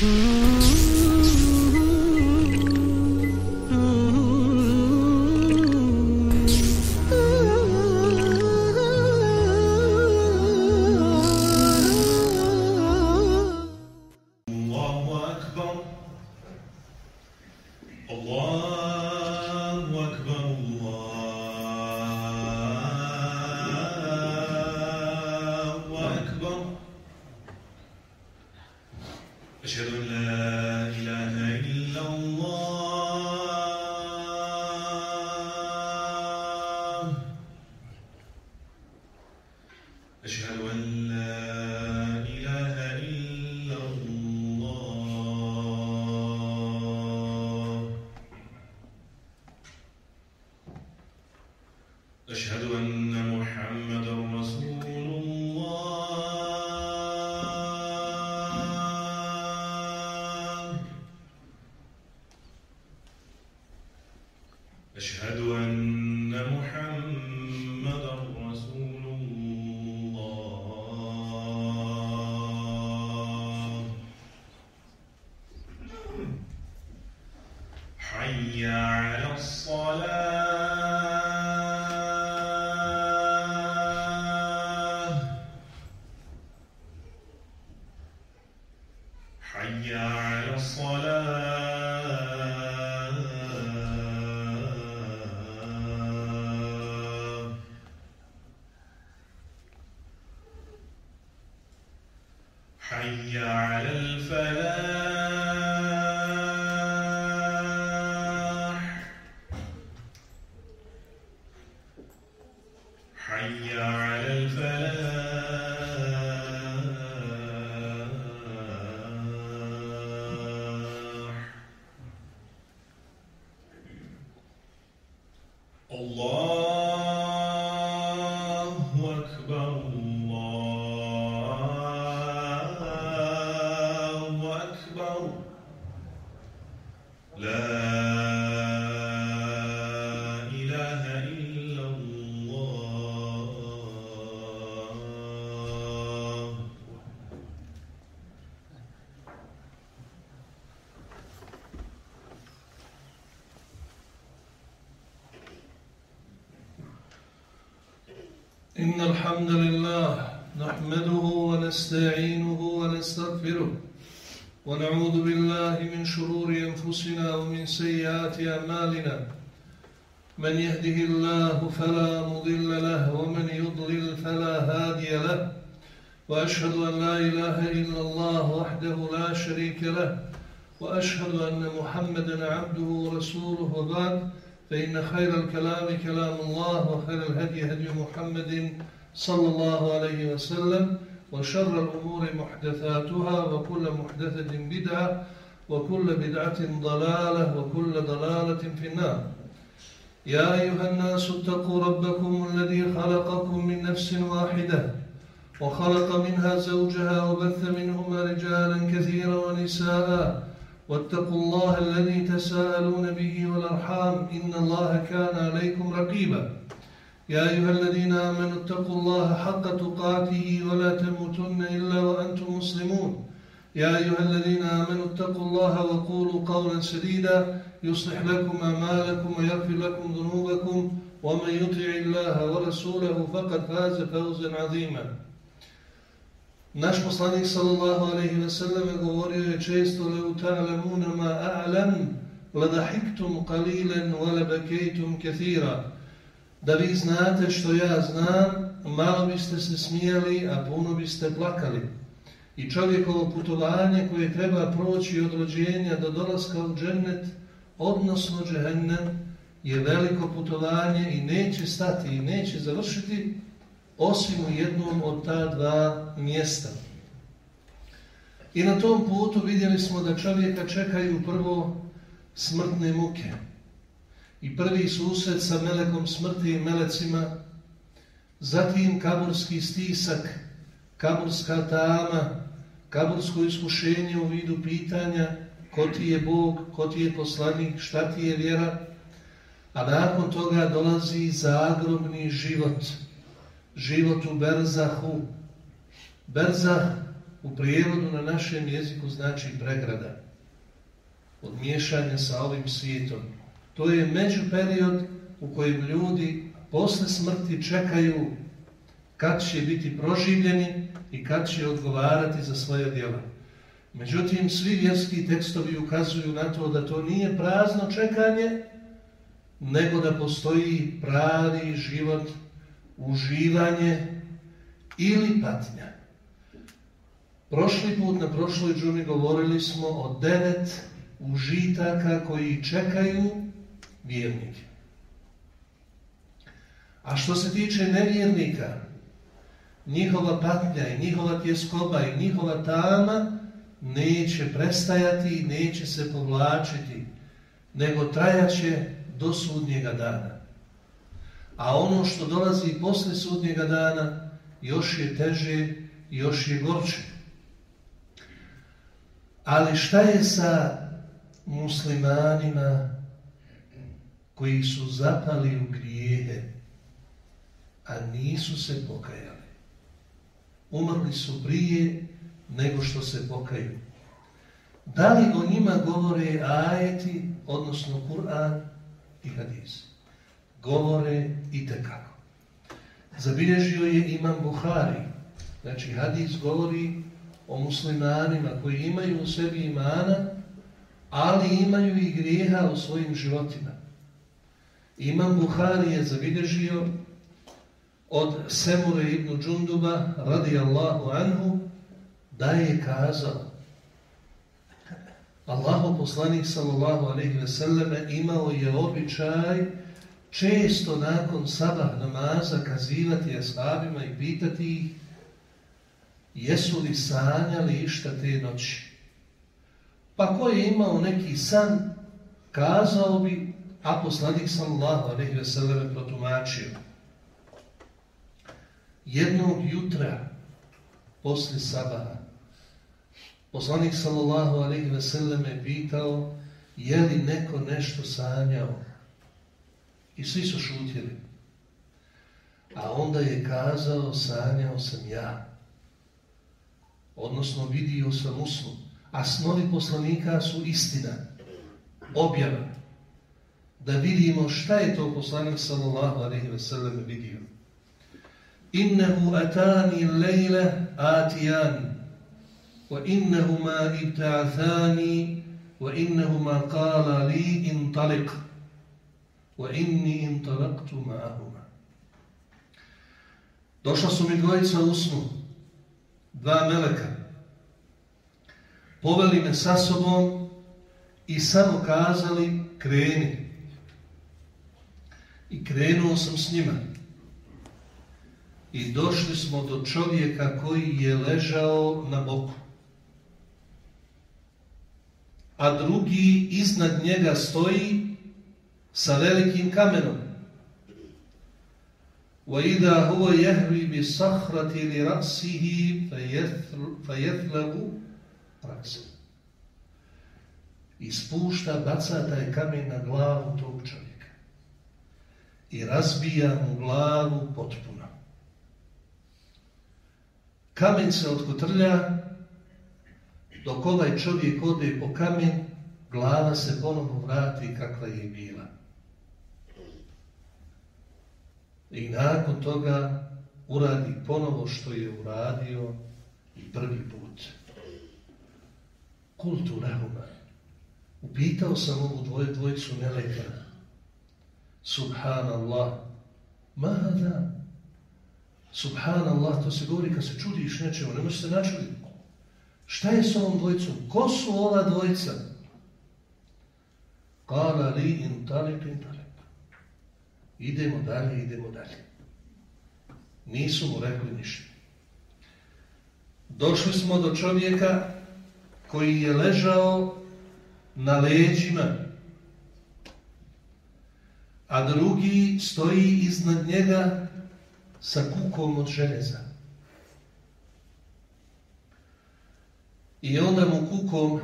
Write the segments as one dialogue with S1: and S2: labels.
S1: Mm-hmm. الله
S2: Allah الحمد لله نحمده ونستعينه ونستغفره ونعوذ بالله من شرور أنفسنا ومن سيئات أعمالنا. من يهده الله فلا مضل له ومن يضلل فلا هادي له. وأشهد أن لا إله إلا الله وحده لا شريك له. وأشهد أن محمدا عبده ورسوله وبعد فإن خير الكلام كلام الله وخير الهدي هدي محمد صلى الله عليه وسلم وشر الأمور محدثاتها وكل محدثة بدعة وكل بدعة ضلالة وكل ضلالة في النار. يا أيها الناس اتقوا ربكم الذي خلقكم من نفس واحدة وخلق منها زوجها وبث منهما رجالا كثيرا ونساء واتقوا الله الذي تساءلون به والأرحام إن الله كان عليكم رقيبا. يا أيها الذين آمنوا اتقوا الله حق تقاته ولا تموتن إلا وأنتم مسلمون يا أيها الذين آمنوا اتقوا الله وقولوا قولا سديدا يصلح لكم أعمالكم ويغفر لكم ذنوبكم ومن يطع الله ورسوله فقد فاز فوزا عظيما Naš poslanik sallallahu alaihi ve sellem govorio je često leu ta'lamuna ma a'lam ladahiktum qalilan wa labakaytum kathira. da vi znate što ja znam, malo biste se smijali, a puno biste plakali. I čovjekovo putovanje koje treba proći od rođenja do dolaska u džennet, odnosno džehennem, je veliko putovanje i neće stati i neće završiti osim u jednom od ta dva mjesta. I na tom putu vidjeli smo da čovjeka čekaju prvo smrtne muke i prvi susret sa melekom smrti i melecima, zatim kaburski stisak, kaburska tama, kabursko iskušenje u vidu pitanja ko ti je Bog, ko ti je poslanik, šta ti je vjera, a nakon toga dolazi zagrobni život, život u Berzahu. Berzah u prijevodu na našem jeziku znači pregrada. Od miješanja sa ovim svijetom. To je međuperiod u kojem ljudi posle smrti čekaju kad će biti proživljeni i kad će odgovarati za svoje djela. Međutim, svi vjerski tekstovi ukazuju na to da to nije prazno čekanje, nego da postoji pravi život, uživanje ili patnja. Prošli put na prošloj džumi govorili smo o devet užitaka koji čekaju vjernike. A što se tiče nevjernika, njihova patnja i njihova tjeskoba i njihova tama neće prestajati i neće se povlačiti, nego trajaće do sudnjega dana. A ono što dolazi posle sudnjega dana još je teže i još je gorče. Ali šta je sa muslimanima koji su zapali u grijehe, a nisu se pokajali? Umrli su prije nego što se pokaju. Da li o njima govore ajeti, odnosno Kur'an i hadis? Govore i tekako. Zabilježio je imam Buhari. Znači, hadis govori o muslimanima koji imaju u sebi imana, ali imaju i grijeha u svojim životima. Imam Buhari je zabilježio od Semure ibn Džunduba, radijallahu anhu, da je kazao Allahu poslanik sallallahu alaihi ve selleme imao je običaj često nakon sabah namaza kazivati ashabima i pitati ih jesu li sanjali išta te noći. Pa ko je imao neki san, kazao bi, a poslanik sallallahu alaihi ve selleme protumačio. Jednog jutra, posle sabaha, poslanik sallallahu alaihi ve selleme pitao je li neko nešto sanjao. I svi su šutjeli. A onda je kazao, sanjao sam ja. Odnosno vidio sam usnu. A snovi poslanika su istina. Objava. Da vidimo šta je to poslanik sallallahu alaihi ve sellem vidio. Innehu atani lejle atijani. Wa innehuma ibta'athani wa innehuma kala li intalik. Wa inni intalaktu ma'ahuma. Došla su mi dvojica u snu, dva meleka. Poveli me sa sobom i samo kazali kreni I krenuo sam s njima. I došli smo do čovjeka koji je ležao na boku. A drugi iznad njega stoji sa velikim kamenom. وَإِذَا هُوَ يَهْوِي بِصَحْرَةِ لِرَأْسِهِ فَيَثْلَهُ رَأْسَ I spušta, baca taj kamen na glavu tog čovjeka. I razbija mu glavu potpuno. Kamen se otkotrlja, dok ovaj čovjek ode po kamen, glava se ponovno vrati kakva je bila. I nakon toga uradi ponovo što je uradio i prvi put. Kultu. Upitao sam ovu dvoje dvojicu meleka. Subhanallah. Mada? Subhanallah, to se govori kad se čudiš nečemu, ne možeš se načuditi. Šta je s ovom dvojicom? Ko su ova dvojica? Kala li in talik in talik. Idemo dalje, idemo dalje. Nisu mu rekli ništa. Došli smo do čovjeka koji je ležao na leđima, a drugi stoji iznad njega sa kukom od železa. I onda mu kukom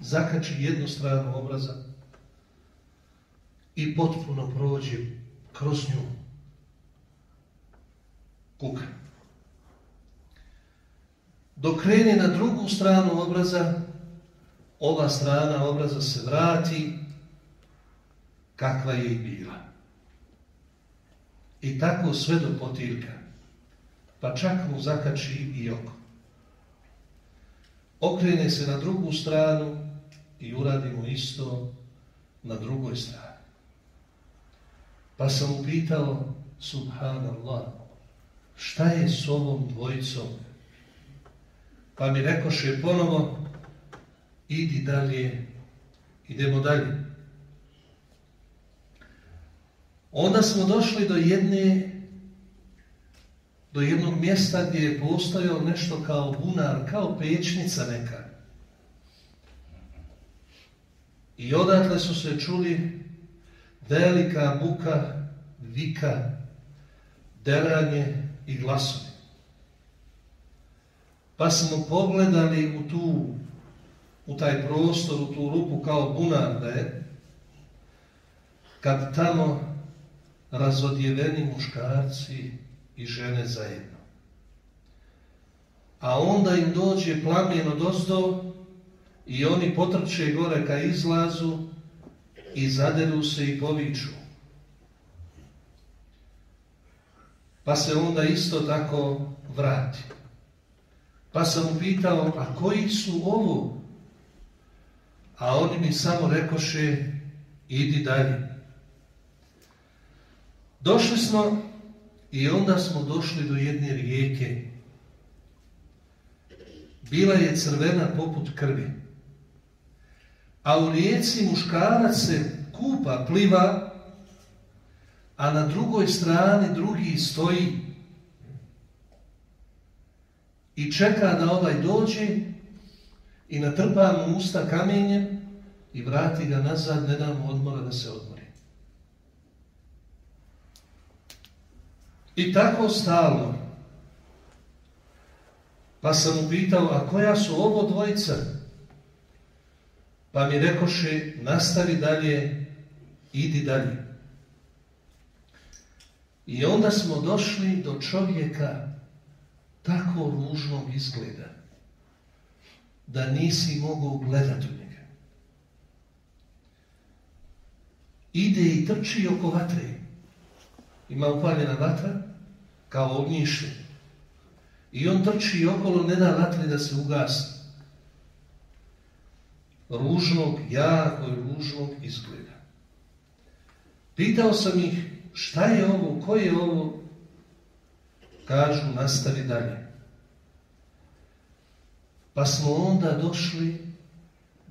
S2: zakači jednu stranu obraza, i potpuno prođe kroz nju kuka. Dok krene na drugu stranu obraza, ova strana obraza se vrati kakva je i bila. I tako sve do potilka, pa čak mu zakači i oko. Okrene se na drugu stranu i uradi mu isto na drugoj strani. Pa sam upitao, subhanallah, šta je s ovom dvojicom? Pa mi rekoše ponovo, idi dalje, idemo dalje. Onda smo došli do jedne do jednog mjesta gdje je postojao nešto kao bunar, kao pečnica neka. I odatle su se čuli velika buka, vika, deranje i glasovi. Pa smo pogledali u tu, u taj prostor, u tu rupu kao bunar da je, kad tamo razodjeveni muškarci i žene zajedno. A onda im dođe plamen od ozdo i oni potrče gore ka izlazu i zaderu se i poviču. Pa se onda isto tako vrati. Pa sam upitao, a koji su ovo? A oni mi samo rekoše, idi dalje. Došli smo i onda smo došli do jedne rijeke. Bila je crvena poput krvi. A u rijeci muškarac se kupa, pliva, a na drugoj strani drugi stoji i čeka da ovaj dođe i natrpa mu usta kamenjem i vrati ga nazad, ne da mu odmora da se odmori. I tako stalno. Pa sam upitao, a koja su ovo dvojica? Pa mi rekoše, nastavi dalje, idi dalje. I onda smo došli do čovjeka tako ružnog izgleda, da nisi mogao gledati u njega. Ide i trči oko vatre. Ima upaljena vatra, kao ognjište. I on trči okolo, ne da vatri da se ugasi. Ružnog, jako ružnog izgleda. Pitao sam ih, šta je ovo, ko je ovo? Kažu, nastavi dalje. Pa smo onda došli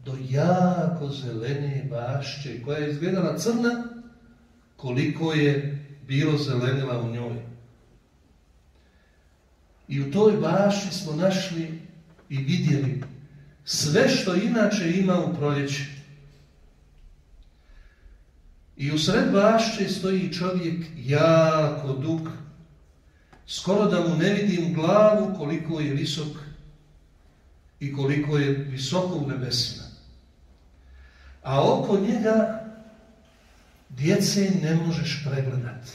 S2: do jako zelene bašće, koja je izgledala crna, koliko je bilo zelenila u njoj. I u toj baši smo našli i vidjeli sve što inače ima u proljeći. I u sred bašće stoji čovjek jako dug, skoro da mu ne vidim glavu koliko je visok i koliko je visoko u nebesima. A oko njega djece ne možeš pregledati.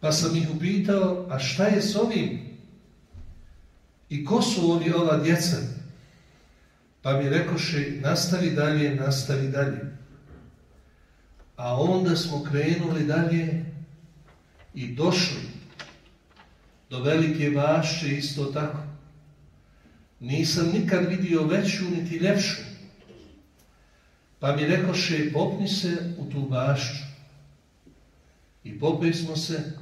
S2: Pa sam ih upitao, a šta je s ovim? I ko su ovi ova djeca? Pa mi rekoše, nastavi dalje, nastavi dalje. A onda smo krenuli dalje i došli do velike vaše isto tako. Nisam nikad vidio veću niti ljepšu. Pa mi rekoše, popni se u tu bašću. I popili smo se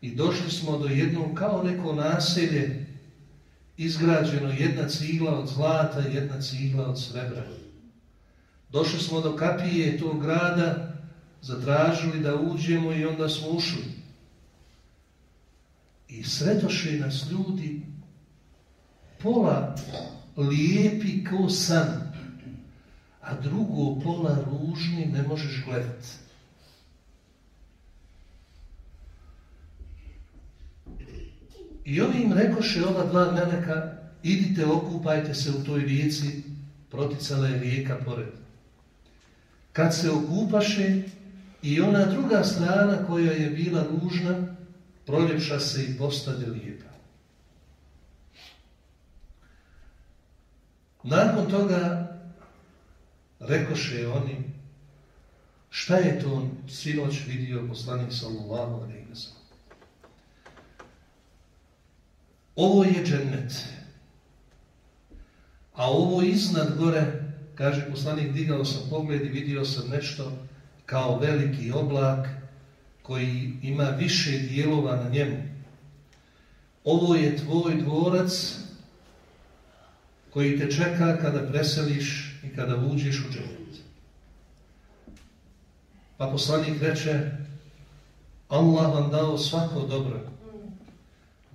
S2: i došli smo do jednog kao neko naselje, izgrađeno jedna cigla od zlata i jedna cigla od srebra. Došli smo do kapije tog grada, zatražili da uđemo i onda smo ušli. I sretoše nas ljudi pola lijepi kao san, a drugo pola ružni ne možeš gledati. I oni im rekoše ova dva meleka, idite okupajte se u toj rijeci, proticala je rijeka pored. Kad se okupaše i ona druga strana koja je bila ružna, proljepša se i postade lijepa. Nakon toga rekoše oni šta je to sinoć vidio poslanik sallallahu alaihi wa sallam. Ovo je džennet. A ovo iznad gore, kaže poslanik, digao sam pogled i vidio sam nešto kao veliki oblak koji ima više dijelova na njemu. Ovo je tvoj dvorac koji te čeka kada preseliš i kada uđeš u džennet. Pa poslanik reče, Allah vam dao svako dobro.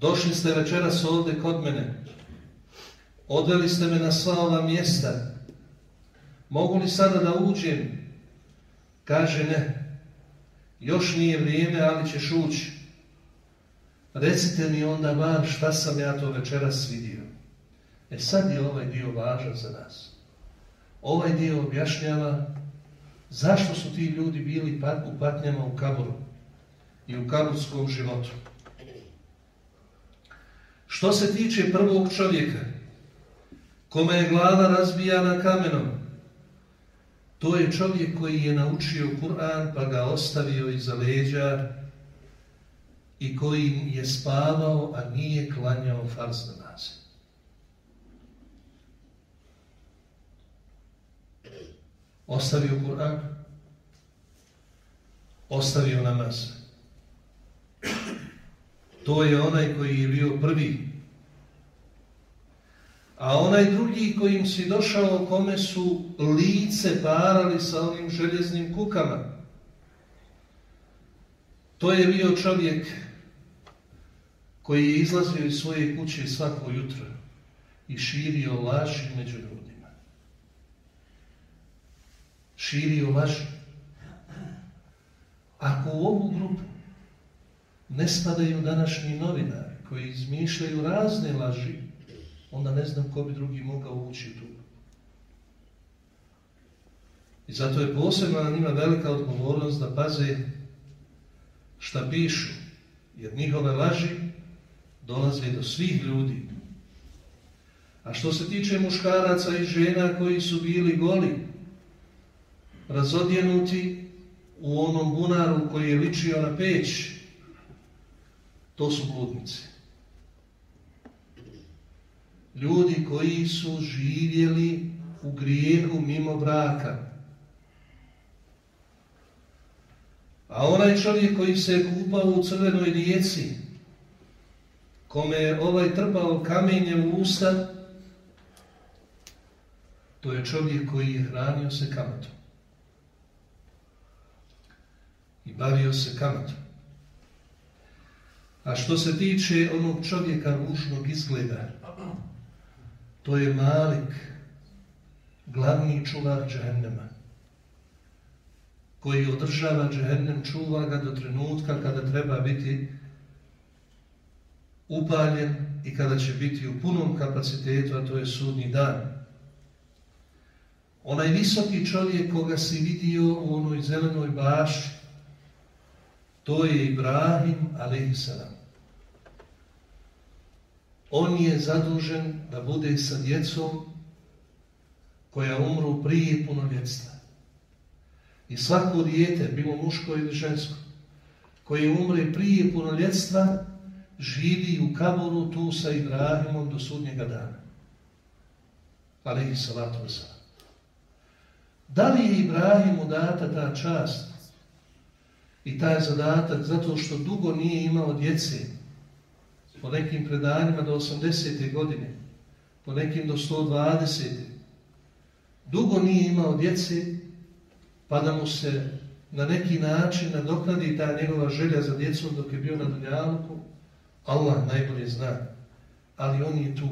S2: Došli ste večeras ovdje kod mene. Odveli ste me na sva ova mjesta. Mogu li sada da uđem? Kaže ne. Još nije vrijeme, ali ćeš ući. Recite mi onda van šta sam ja to večeras vidio. E sad je ovaj dio važan za nas. Ovaj dio objašnjava zašto su ti ljudi bili u patnjama u kaboru i u kaburskom životu. Što se tiče prvog čovjeka, kome je glava razbijana kamenom, to je čovjek koji je naučio Kur'an pa ga ostavio iza leđa i koji je spavao, a nije klanjao farz namaze. Ostavio Kur'an, ostavio namaz. To je onaj koji je bio prvi. A onaj drugi kojim si došao, kome su lice parali sa onim željeznim kukama, to je bio čovjek koji je izlazio iz svoje kuće svako jutro i širio laži među ljudima. Širio laži. Ako u ovu grupu ne spadaju današnji novinari koji izmišljaju razne laži, onda ne znam ko bi drugi mogao ući tu. I zato je posebno na njima velika odgovornost da paze šta pišu, jer njihove laži dolaze do svih ljudi. A što se tiče muškaraca i žena koji su bili goli, razodjenuti u onom bunaru koji je ličio na peć, to su bludnici. Ljudi koji su živjeli u grijehu mimo braka. A onaj čovjek koji se kupao u crvenoj rijeci, kome je ovaj trpao kamenje u usta, to je čovjek koji je hranio se kamatom. Bavio se kamatom. A što se tiče onog čovjeka ružnog izgleda, to je Malik, glavni čuvar džehennema, koji održava džehennem, čuva ga do trenutka kada treba biti upaljen i kada će biti u punom kapacitetu, a to je sudnji dan. Onaj visoki čovjek koga si vidio u onoj zelenoj baši, to je Ibrahim a.s. On je zadužen da bude sa djecom koja umru prije punoljetstva. I svako dijete, bilo muško ili žensko, koje umre prije punoljetstva, živi u kaboru tu sa Ibrahimom do sudnjega dana. Alehi salatu. Da li je Ibrahimu data ta čast i taj zadatak zato što dugo nije imao djece, po nekim predanjima do 80. godine, po nekim do 120. Dugo nije imao djece, pa da mu se na neki način nadoknadi ta njegova želja za djecom dok je bio na Dunjaluku, Allah najbolje zna. Ali on je tu.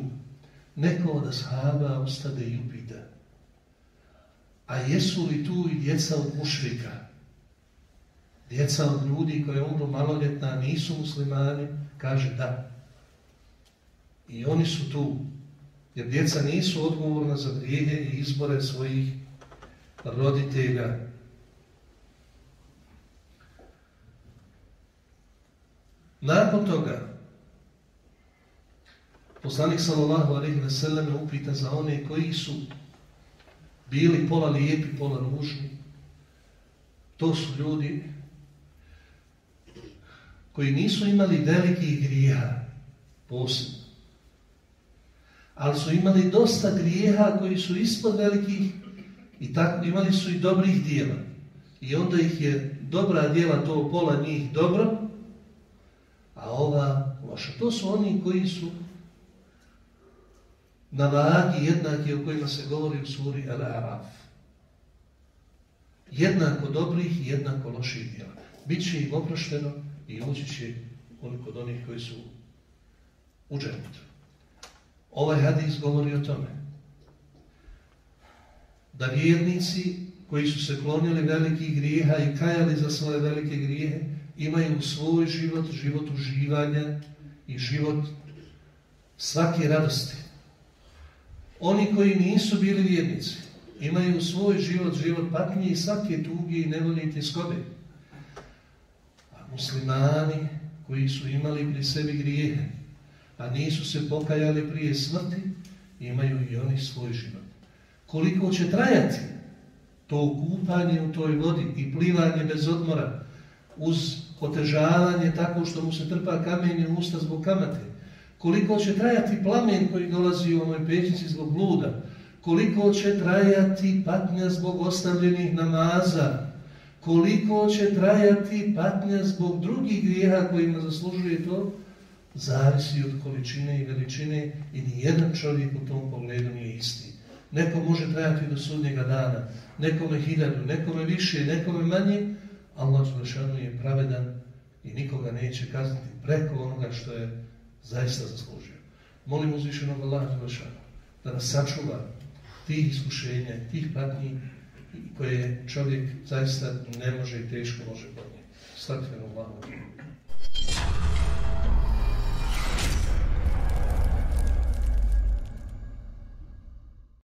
S2: Neko od ashaba ostade i upita. A jesu li tu i djeca od mušrika? Djeca od ljudi koje umru maloljetna, nisu muslimani? Kaže da. I oni su tu. Jer djeca nisu odgovorna za grijehe i izbore svojih roditelja. Nakon toga, Poslanik sallallahu alaihi sellem upita za one koji su bili pola lijepi, pola ružni. To su ljudi koji nisu imali velikih grijeha, posebno. Ali su imali dosta grijeha koji su ispod velikih i tako imali su i dobrih dijela. I onda ih je dobra dijela to pola njih dobro, a ova loša. To su oni koji su na vagi jednaki o kojima se govori u suri Al-Araf. Jednako dobrih i jednako loših djela. Biće im oprošteno i ući će kod onih koji su u dženetu. Ovaj hadis govori o tome da vjernici koji su se klonili velikih grijeha i kajali za svoje velike grijehe imaju svoj život, život uživanja i život svake radosti. Oni koji nisu bili vjernici imaju svoj život, život patnje i svake tuge i nevolje i tjeskobe. Muslimani koji su imali pri sebi grijehe, a nisu se pokajali prije smrti, imaju i oni svoj život. Koliko će trajati to kupanje u toj vodi i plivanje bez odmora, uz otežavanje tako što mu se trpa kamenje u usta zbog kamate, koliko će trajati plamen koji dolazi u onoj pećnici zbog bluda, koliko će trajati patnja zbog ostavljenih namaza, koliko će trajati patnja zbog drugih grijeha kojima zaslužuje to, zavisi od količine i veličine i nijedan čovjek u tom pogledu nije isti. Neko može trajati do sudnjega dana, nekome hiljadu, nekome više, nekome manje, Allah Đelešanu je pravedan i nikoga neće kazniti preko onoga što je zaista zaslužio. Molim uzvišenog Allah Đelešanu da nas sačuva tih iskušenja, tih patnji koje čovjek zaista ne može i teško može podnijeti. Stakvenu glavu.